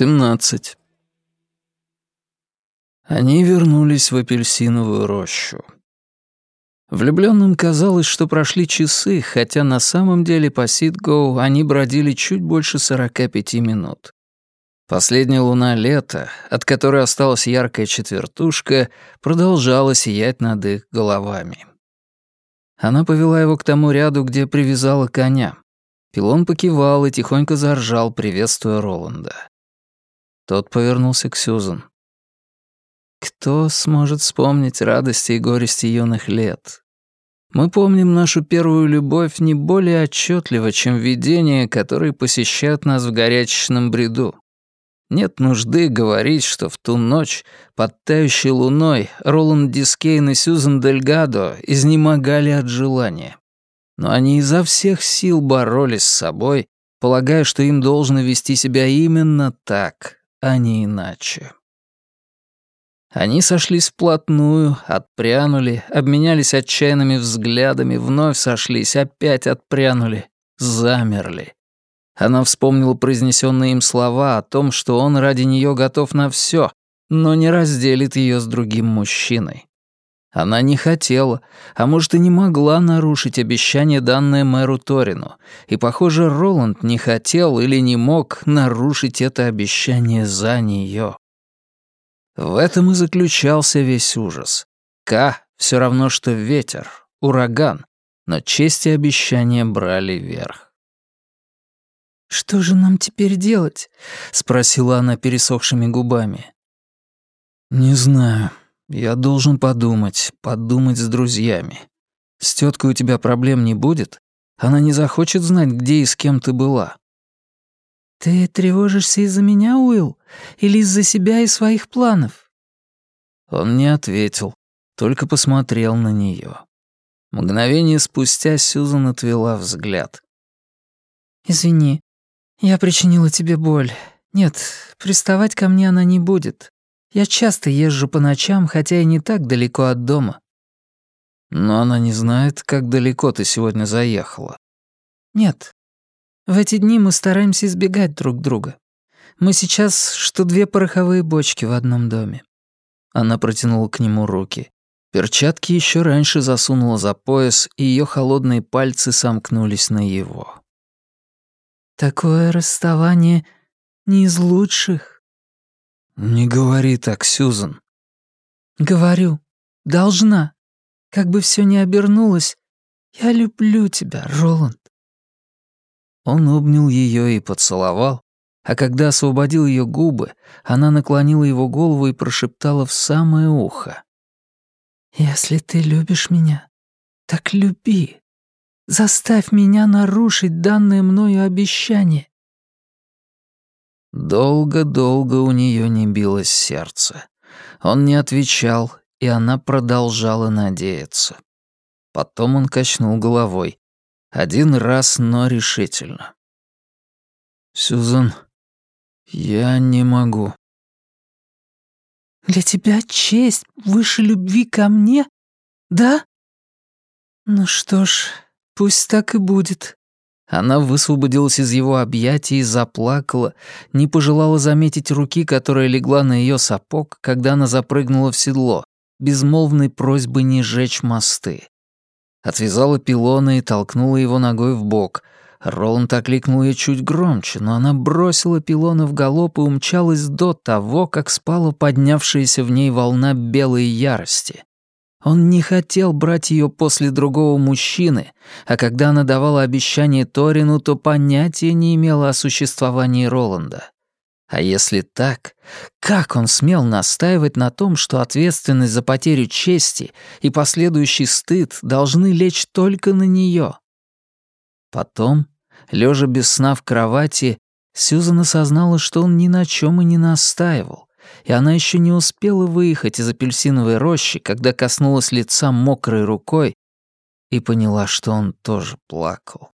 Семнадцать. Они вернулись в апельсиновую рощу. Влюбленным казалось, что прошли часы, хотя на самом деле по Ситгоу они бродили чуть больше сорока пяти минут. Последняя луна лета, от которой осталась яркая четвертушка, продолжала сиять над их головами. Она повела его к тому ряду, где привязала коня. Пилон покивал и тихонько заржал, приветствуя Роланда. Тот повернулся к Сьюзан. Кто сможет вспомнить радости и горести юных лет? Мы помним нашу первую любовь не более отчетливо, чем видения, которые посещают нас в горячечном бреду. Нет нужды говорить, что в ту ночь, под тающей луной, Роланд Дискейн и Сьюзан Дельгадо изнемогали от желания. Но они изо всех сил боролись с собой, полагая, что им должно вести себя именно так, а не иначе. Они сошлись вплотную, отпрянули, обменялись отчаянными взглядами, вновь сошлись, опять отпрянули, замерли. Она вспомнила произнесенные им слова о том, что он ради нее готов на все, но не разделит ее с другим мужчиной. Она не хотела, а может и не могла нарушить обещание, данное мэру Торину, и, похоже, Роланд не хотел или не мог нарушить это обещание за нее. В этом и заключался весь ужас. К — все равно, что ветер, ураган, но честь и обещания брали верх. «Что же нам теперь делать?» — спросила она пересохшими губами. «Не знаю», я должен подумать, подумать с друзьями. С теткой у тебя проблем не будет? Она не захочет знать, где и с кем ты была. Ты тревожишься из-за меня, Уилл? Или из-за себя и своих планов? Он не ответил, только посмотрел на нее. Мгновение спустя Сьюзан отвела взгляд. «Извини, я причинила тебе боль. Нет, приставать ко мне она не будет. Я часто езжу по ночам, хотя и не так далеко от дома». «Но она не знает, как далеко ты сегодня заехала». «Нет. В эти дни мы стараемся избегать друг друга. Мы сейчас, что две пороховые бочки в одном доме». Она протянула к нему руки. Перчатки еще раньше засунула за пояс, и ее холодные пальцы сомкнулись на его. «Такое расставание не из лучших», «Не говори так, Сьюзан». «Говорю. Должна. Как бы все ни обернулось, я люблю тебя, Роланд». Он обнял ее и поцеловал, а когда освободил ее губы, она наклонила его голову и прошептала в самое ухо. «Если ты любишь меня, так люби. Заставь меня нарушить данное мною обещание. Долго-долго у нее не билось сердце. Он не отвечал, и она продолжала надеяться. Потом он качнул головой. Один раз, но решительно. «Сюзан, я не могу». «Для тебя честь выше любви ко мне? Да? Ну что ж, пусть так и будет. Она высвободилась из его объятий и заплакала, не пожелала заметить руки, которая легла на ее сапог, когда она запрыгнула в седло, безмолвной просьбы не жечь мосты. Отвязала пилона и толкнула его ногой в бок. Роланд окликнул ее чуть громче, но она бросила пилона в галоп и умчалась до того, как спала поднявшаяся в ней волна белой ярости. Он не хотел брать ее после другого мужчины, а когда она давала обещание Торину, то понятия не имела о существовании Роланда. А если так, как он смел настаивать на том, что ответственность за потерю чести и последующий стыд должны лечь только на нее? Потом, лежа без сна в кровати, Сьюзан осознала, что он ни на чем и не настаивал, и она еще не успела выехать из апельсиновой рощи, когда коснулась лица мокрой рукой и поняла, что он тоже плакал.